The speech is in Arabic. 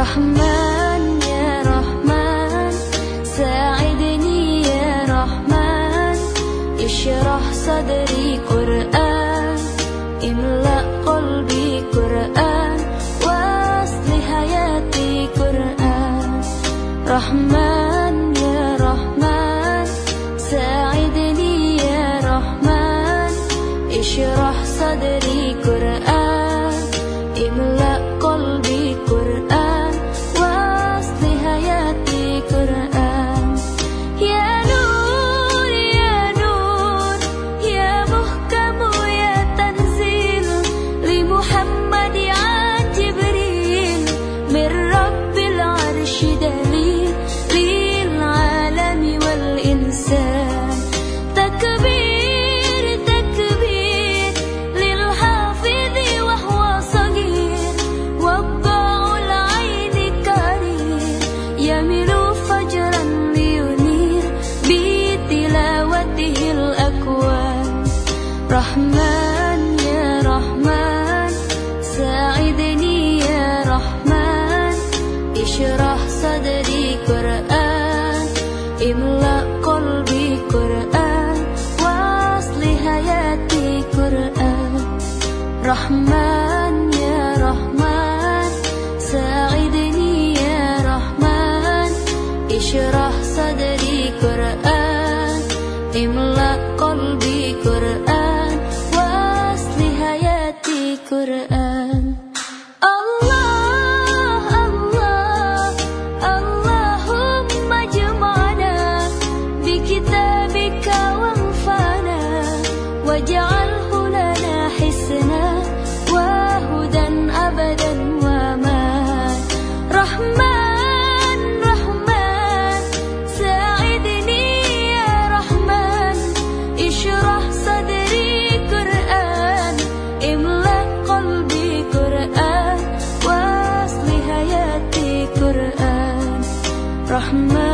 رحمن يا رحمن ساعدني يا رحمن. اشرح صدري قرآن قلبي قرآن حياتي قرآن. رحمن يا رحمن ساعدني يا رحمن. اشرح صدري رحمن يا ساعدني يا اشرح صدري قرآن املأ قلبي قرآن واصل حياتي قرآن. di Quran. rahmat